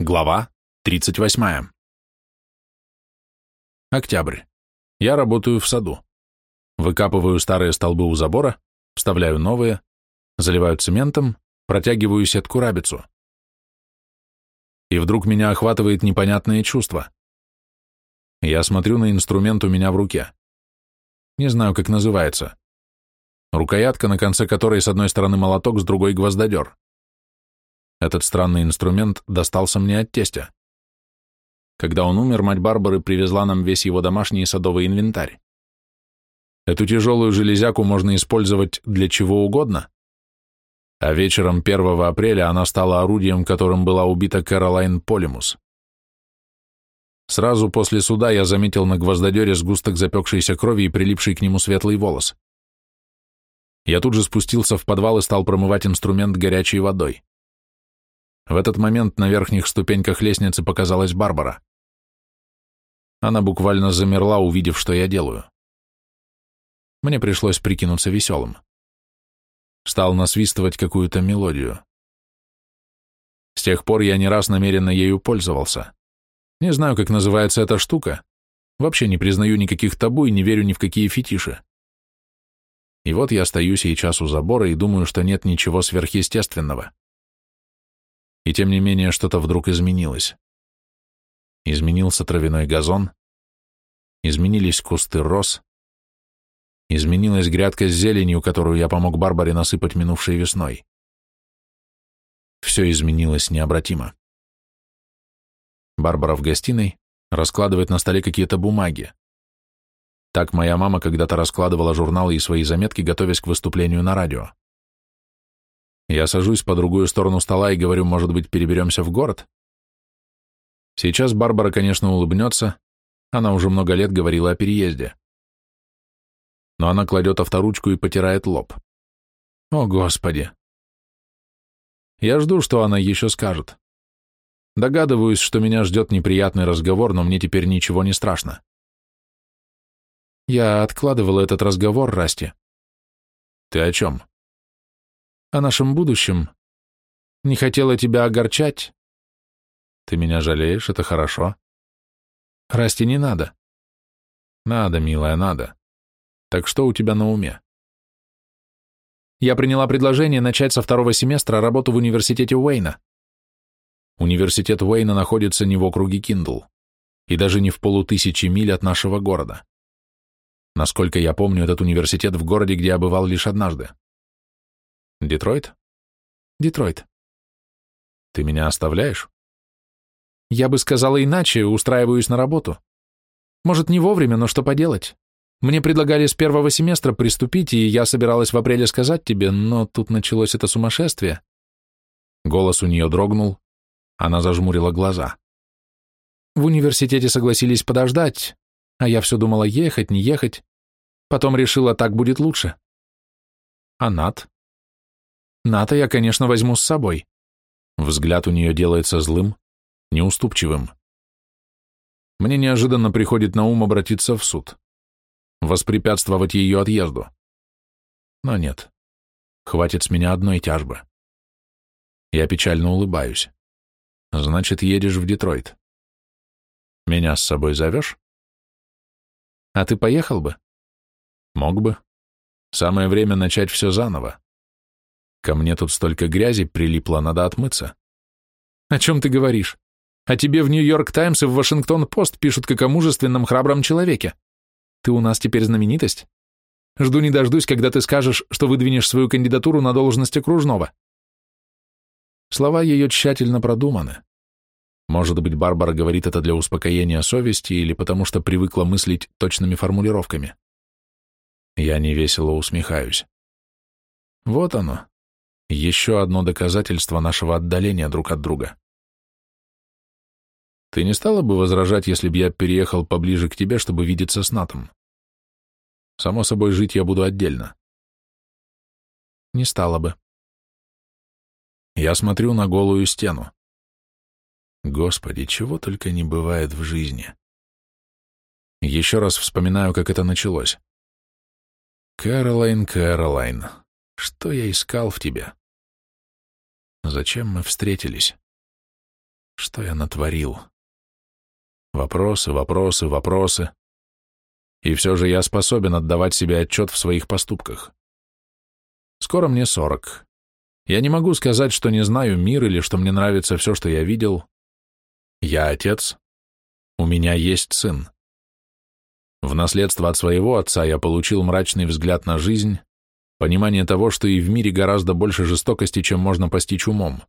Глава 38. Октябрь. Я работаю в саду. Выкапываю старые столбы у забора, вставляю новые, заливаю цементом, протягиваю сетку-рабицу. И вдруг меня охватывает непонятное чувство. Я смотрю на инструмент у меня в руке. Не знаю, как называется. Рукоятка, на конце которой с одной стороны молоток, с другой гвоздодер. Этот странный инструмент достался мне от тестя. Когда он умер, мать Барбары привезла нам весь его домашний садовый инвентарь. Эту тяжелую железяку можно использовать для чего угодно. А вечером 1 апреля она стала орудием, которым была убита Кэролайн Полимус. Сразу после суда я заметил на гвоздодере сгусток запекшейся крови и прилипший к нему светлый волос. Я тут же спустился в подвал и стал промывать инструмент горячей водой. В этот момент на верхних ступеньках лестницы показалась Барбара. Она буквально замерла, увидев, что я делаю. Мне пришлось прикинуться веселым. Стал насвистывать какую-то мелодию. С тех пор я не раз намеренно ею пользовался. Не знаю, как называется эта штука. Вообще не признаю никаких табу и не верю ни в какие фетиши. И вот я стою сейчас у забора и думаю, что нет ничего сверхъестественного. И тем не менее что-то вдруг изменилось. Изменился травяной газон, изменились кусты роз, изменилась грядка с зеленью, которую я помог Барбаре насыпать минувшей весной. Все изменилось необратимо. Барбара в гостиной раскладывает на столе какие-то бумаги. Так моя мама когда-то раскладывала журналы и свои заметки, готовясь к выступлению на радио. Я сажусь по другую сторону стола и говорю, может быть, переберемся в город? Сейчас Барбара, конечно, улыбнется. Она уже много лет говорила о переезде. Но она кладет авторучку и потирает лоб. О, Господи! Я жду, что она еще скажет. Догадываюсь, что меня ждет неприятный разговор, но мне теперь ничего не страшно. Я откладывала этот разговор, Расти. Ты о чем? О нашем будущем. Не хотела тебя огорчать. Ты меня жалеешь, это хорошо. Расти не надо. Надо, милая, надо. Так что у тебя на уме? Я приняла предложение начать со второго семестра работу в университете Уэйна. Университет Уэйна находится не в округе Киндл и даже не в полутысячи миль от нашего города. Насколько я помню, этот университет в городе, где я бывал лишь однажды. Детройт? Детройт. Ты меня оставляешь? Я бы сказала иначе, устраиваюсь на работу. Может, не вовремя, но что поделать? Мне предлагали с первого семестра приступить, и я собиралась в апреле сказать тебе, но тут началось это сумасшествие. Голос у нее дрогнул, она зажмурила глаза. В университете согласились подождать, а я все думала ехать, не ехать. Потом решила, так будет лучше. А Нат? НАТО я, конечно, возьму с собой. Взгляд у нее делается злым, неуступчивым. Мне неожиданно приходит на ум обратиться в суд, воспрепятствовать ее отъезду. Но нет, хватит с меня одной тяжбы. Я печально улыбаюсь. Значит, едешь в Детройт. Меня с собой зовешь? А ты поехал бы? Мог бы. Самое время начать все заново. Ко мне тут столько грязи прилипло, надо отмыться. О чем ты говоришь? А тебе в Нью-Йорк Таймс и в Вашингтон-Пост пишут как о мужественном, храбром человеке. Ты у нас теперь знаменитость. Жду не дождусь, когда ты скажешь, что выдвинешь свою кандидатуру на должность окружного. Слова ее тщательно продуманы. Может быть, Барбара говорит это для успокоения совести или потому что привыкла мыслить точными формулировками. Я невесело усмехаюсь. Вот оно, еще одно доказательство нашего отдаления друг от друга. Ты не стала бы возражать, если бы я переехал поближе к тебе, чтобы видеться с Натом? Само собой, жить я буду отдельно. Не стала бы. Я смотрю на голую стену. Господи, чего только не бывает в жизни. Еще раз вспоминаю, как это началось. Кэролайн, Кэролайн, что я искал в тебе? Зачем мы встретились? Что я натворил? Вопросы, вопросы, вопросы. И все же я способен отдавать себе отчет в своих поступках. Скоро мне сорок. Я не могу сказать, что не знаю мир или что мне нравится все, что я видел. Я отец. У меня есть сын. В наследство от своего отца я получил мрачный взгляд на жизнь, понимание того, что и в мире гораздо больше жестокости, чем можно постичь умом.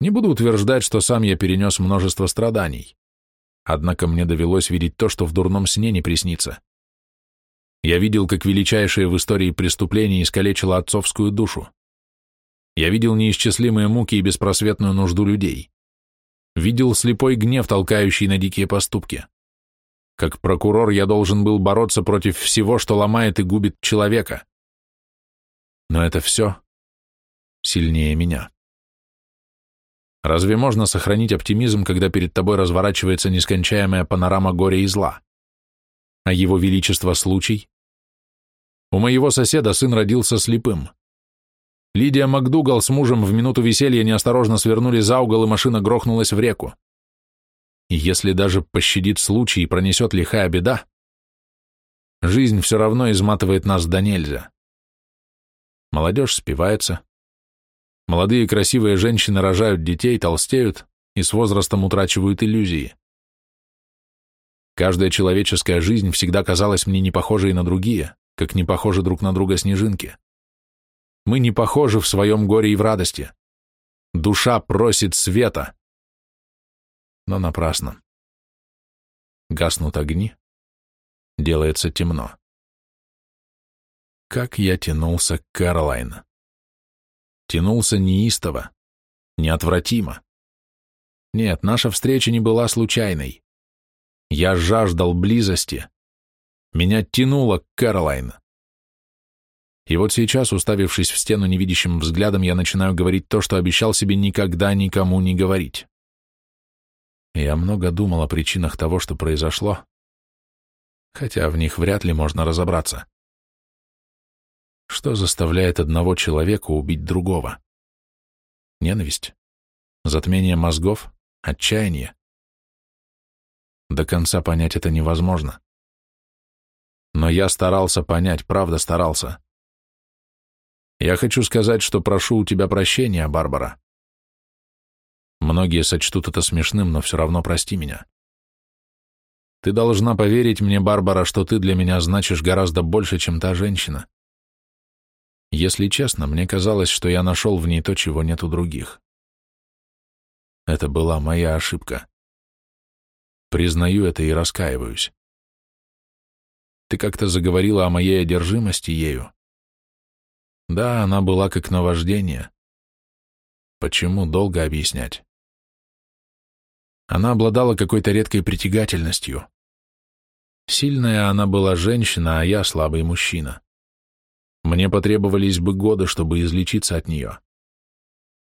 Не буду утверждать, что сам я перенес множество страданий. Однако мне довелось видеть то, что в дурном сне не приснится. Я видел, как величайшее в истории преступление искалечило отцовскую душу. Я видел неисчислимые муки и беспросветную нужду людей. Видел слепой гнев, толкающий на дикие поступки. Как прокурор я должен был бороться против всего, что ломает и губит человека. Но это все сильнее меня. Разве можно сохранить оптимизм, когда перед тобой разворачивается нескончаемая панорама горя и зла? А его величество случай? У моего соседа сын родился слепым. Лидия МакДугал с мужем в минуту веселья неосторожно свернули за угол, и машина грохнулась в реку. И если даже пощадит случай и пронесет лихая беда, жизнь все равно изматывает нас до нельзя. Молодежь спивается, Молодые красивые женщины рожают детей, толстеют и с возрастом утрачивают иллюзии. Каждая человеческая жизнь всегда казалась мне не похожей на другие, как не похожи друг на друга снежинки. Мы не похожи в своем горе и в радости. Душа просит света. Но напрасно. Гаснут огни, делается темно. Как я тянулся к Кэролайн тянулся неистово, неотвратимо. Нет, наша встреча не была случайной. Я жаждал близости. Меня тянуло к Кэролайн. И вот сейчас, уставившись в стену невидящим взглядом, я начинаю говорить то, что обещал себе никогда никому не говорить. Я много думал о причинах того, что произошло, хотя в них вряд ли можно разобраться. Что заставляет одного человека убить другого? Ненависть? Затмение мозгов? Отчаяние? До конца понять это невозможно. Но я старался понять, правда старался. Я хочу сказать, что прошу у тебя прощения, Барбара. Многие сочтут это смешным, но все равно прости меня. Ты должна поверить мне, Барбара, что ты для меня значишь гораздо больше, чем та женщина. Если честно, мне казалось, что я нашел в ней то, чего нет у других. Это была моя ошибка. Признаю это и раскаиваюсь. Ты как-то заговорила о моей одержимости ею. Да, она была как наваждение. Почему, долго объяснять. Она обладала какой-то редкой притягательностью. Сильная она была женщина, а я слабый мужчина. Мне потребовались бы годы, чтобы излечиться от нее.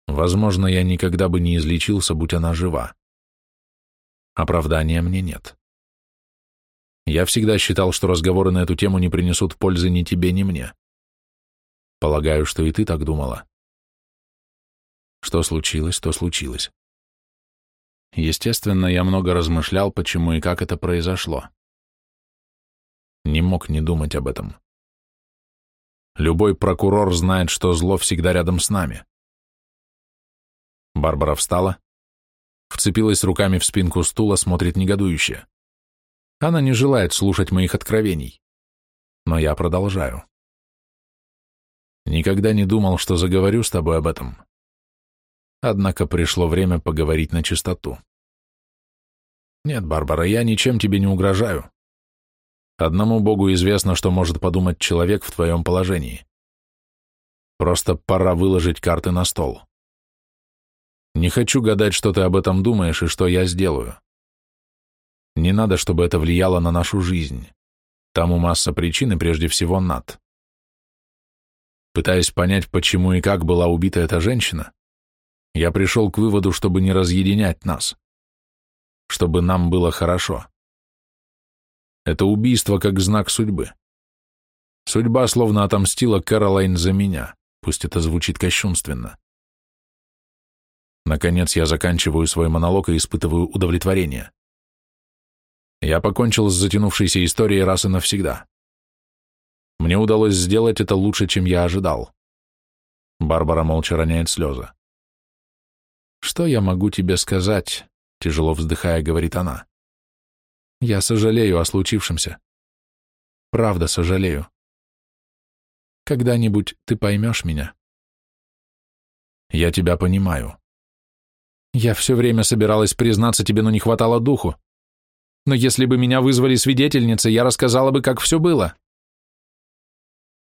Возможно, я никогда бы не излечился, будь она жива. Оправдания мне нет. Я всегда считал, что разговоры на эту тему не принесут пользы ни тебе, ни мне. Полагаю, что и ты так думала. Что случилось, то случилось. Естественно, я много размышлял, почему и как это произошло. Не мог не думать об этом. Любой прокурор знает, что зло всегда рядом с нами. Барбара встала, вцепилась руками в спинку стула, смотрит негодующе. Она не желает слушать моих откровений. Но я продолжаю. Никогда не думал, что заговорю с тобой об этом. Однако пришло время поговорить на чистоту. Нет, Барбара, я ничем тебе не угрожаю. Одному Богу известно, что может подумать человек в твоем положении. Просто пора выложить карты на стол. Не хочу гадать, что ты об этом думаешь и что я сделаю. Не надо, чтобы это влияло на нашу жизнь. Тому масса причин и прежде всего над. Пытаясь понять, почему и как была убита эта женщина, я пришел к выводу, чтобы не разъединять нас, чтобы нам было хорошо. Это убийство как знак судьбы. Судьба словно отомстила Кэролайн за меня, пусть это звучит кощунственно. Наконец я заканчиваю свой монолог и испытываю удовлетворение. Я покончил с затянувшейся историей раз и навсегда. Мне удалось сделать это лучше, чем я ожидал. Барбара молча роняет слезы. «Что я могу тебе сказать?» — тяжело вздыхая, говорит она. «Я сожалею о случившемся. Правда сожалею. Когда-нибудь ты поймешь меня». «Я тебя понимаю. Я все время собиралась признаться тебе, но не хватало духу. Но если бы меня вызвали свидетельницей, я рассказала бы, как все было.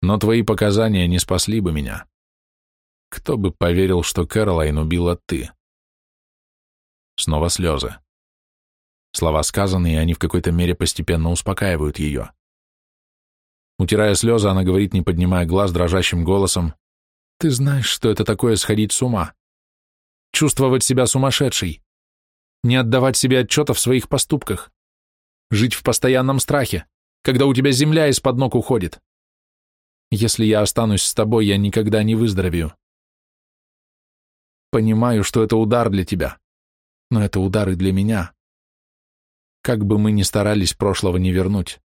Но твои показания не спасли бы меня. Кто бы поверил, что Кэролайн убила ты?» Снова слезы. Слова сказанные, и они в какой-то мере постепенно успокаивают ее. Утирая слезы, она говорит, не поднимая глаз, дрожащим голосом, «Ты знаешь, что это такое сходить с ума? Чувствовать себя сумасшедшей, не отдавать себе отчета в своих поступках, жить в постоянном страхе, когда у тебя земля из-под ног уходит. Если я останусь с тобой, я никогда не выздоровею. Понимаю, что это удар для тебя, но это удары для меня. Как бы мы ни старались, прошлого не вернуть.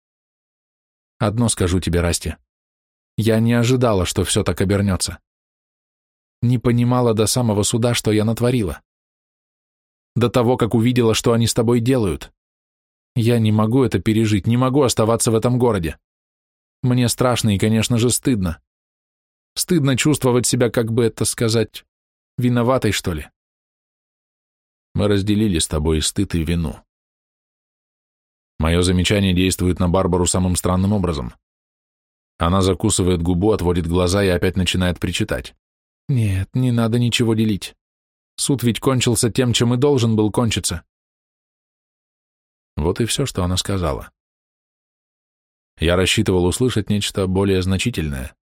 Одно скажу тебе, Расти. Я не ожидала, что все так обернется. Не понимала до самого суда, что я натворила. До того, как увидела, что они с тобой делают. Я не могу это пережить, не могу оставаться в этом городе. Мне страшно и, конечно же, стыдно. Стыдно чувствовать себя, как бы это сказать, виноватой, что ли. Мы разделили с тобой стыд, и вину. Мое замечание действует на Барбару самым странным образом. Она закусывает губу, отводит глаза и опять начинает причитать. Нет, не надо ничего делить. Суд ведь кончился тем, чем и должен был кончиться. Вот и все, что она сказала. Я рассчитывал услышать нечто более значительное,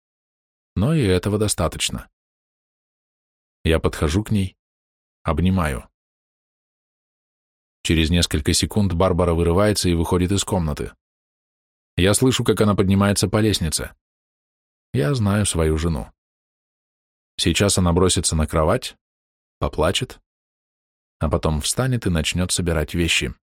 но и этого достаточно. Я подхожу к ней, обнимаю. Через несколько секунд Барбара вырывается и выходит из комнаты. Я слышу, как она поднимается по лестнице. Я знаю свою жену. Сейчас она бросится на кровать, поплачет, а потом встанет и начнет собирать вещи.